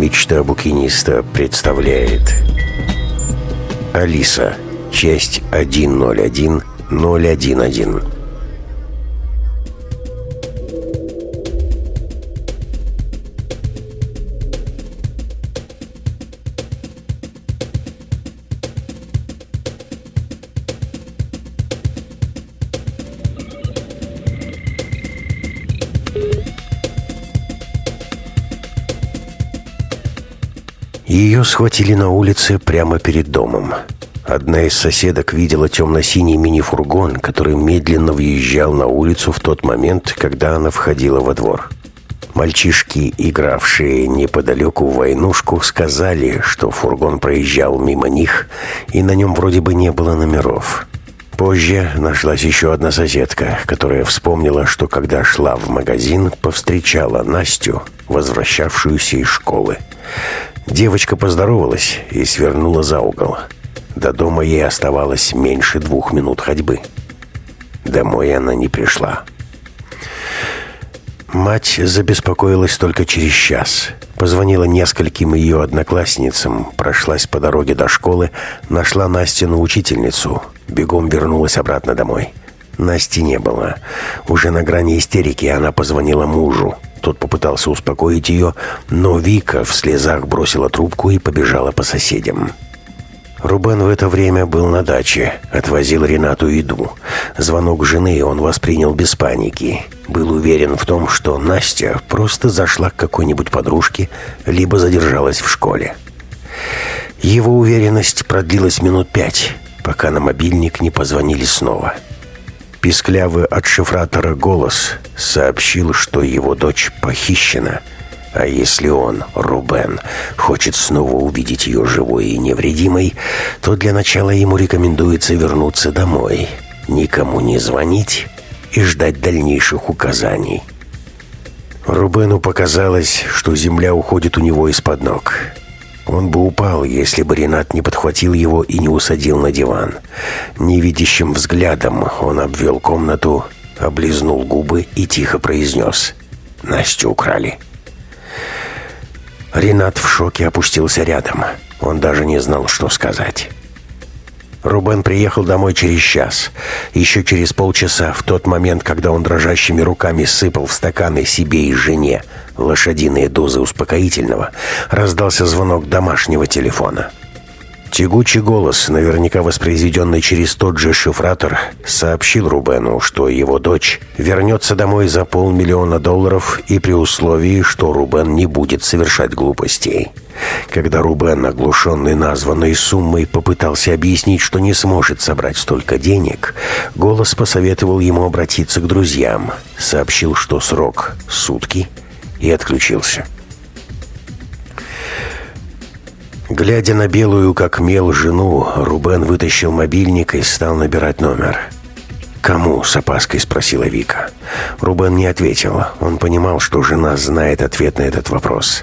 Мечта букиниста представляет Алиса, часть 101.011 Ее схватили на улице прямо перед домом. Одна из соседок видела темно-синий мини-фургон, который медленно въезжал на улицу в тот момент, когда она входила во двор. Мальчишки, игравшие неподалеку в войнушку, сказали, что фургон проезжал мимо них, и на нем вроде бы не было номеров. Позже нашлась еще одна соседка, которая вспомнила, что когда шла в магазин, повстречала Настю, возвращавшуюся из школы. Девочка поздоровалась и свернула за угол. До дома ей оставалось меньше двух минут ходьбы. Домой она не пришла. Мать забеспокоилась только через час. Позвонила нескольким ее одноклассницам, прошлась по дороге до школы, нашла Настину учительницу, бегом вернулась обратно домой. Насти не было. Уже на грани истерики она позвонила мужу. Тот попытался успокоить ее, но Вика в слезах бросила трубку и побежала по соседям. Рубен в это время был на даче, отвозил Ренату еду. Звонок жены он воспринял без паники. Был уверен в том, что Настя просто зашла к какой-нибудь подружке, либо задержалась в школе. Его уверенность продлилась минут пять, пока на мобильник не позвонили снова. «Снова». Писклявый от шифратора голос сообщил, что его дочь похищена. А если он, Рубен, хочет снова увидеть ее живой и невредимой, то для начала ему рекомендуется вернуться домой, никому не звонить и ждать дальнейших указаний. Рубену показалось, что земля уходит у него из-под ног. Он бы упал, если бы Ренат не подхватил его и не усадил на диван. Невидящим взглядом он обвел комнату, облизнул губы и тихо произнес «Настю украли». Ренат в шоке опустился рядом. Он даже не знал, что сказать. Рубен приехал домой через час. Еще через полчаса, в тот момент, когда он дрожащими руками сыпал в стаканы себе и жене лошадиные дозы успокоительного, раздался звонок домашнего телефона. Тягучий голос, наверняка воспроизведенный через тот же шифратор, сообщил Рубену, что его дочь вернется домой за полмиллиона долларов и при условии, что Рубен не будет совершать глупостей. Когда Рубен, оглушенный названной суммой, попытался объяснить, что не сможет собрать столько денег, голос посоветовал ему обратиться к друзьям, сообщил, что срок — сутки, и отключился. Глядя на белую, как мел, жену, Рубен вытащил мобильник и стал набирать номер. «Кому?» — с опаской спросила Вика. Рубен не ответил. Он понимал, что жена знает ответ на этот вопрос.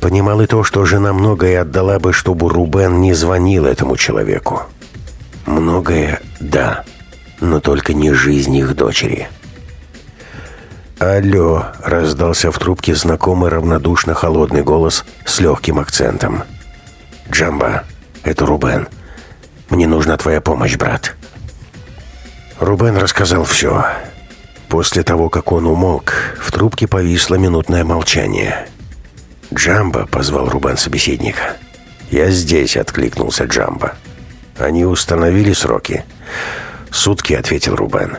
Понимал и то, что жена многое отдала бы, чтобы Рубен не звонил этому человеку. Многое — да, но только не жизнь их дочери. «Алло!» — раздался в трубке знакомый равнодушно холодный голос с легким акцентом. «Джамба, это Рубен. Мне нужна твоя помощь, брат». Рубен рассказал все. После того, как он умолк, в трубке повисло минутное молчание. «Джамба», — позвал Рубен собеседника. «Я здесь», — откликнулся Джамба. «Они установили сроки?» «Сутки», — ответил Рубен.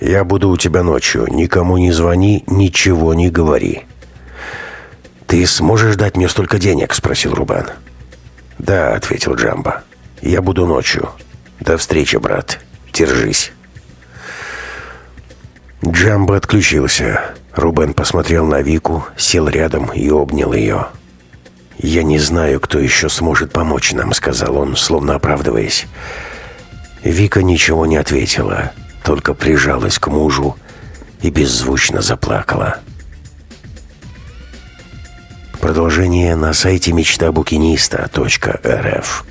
«Я буду у тебя ночью. Никому не звони, ничего не говори». «Ты сможешь дать мне столько денег?» — спросил Рубен. «Да», — ответил Джамба. «Я буду ночью. До встречи, брат. Держись». Джамба отключился. Рубен посмотрел на Вику, сел рядом и обнял ее. «Я не знаю, кто еще сможет помочь нам», — сказал он, словно оправдываясь. Вика ничего не ответила, только прижалась к мужу и беззвучно заплакала. Продолжение на сайте мечтабукиниста.рф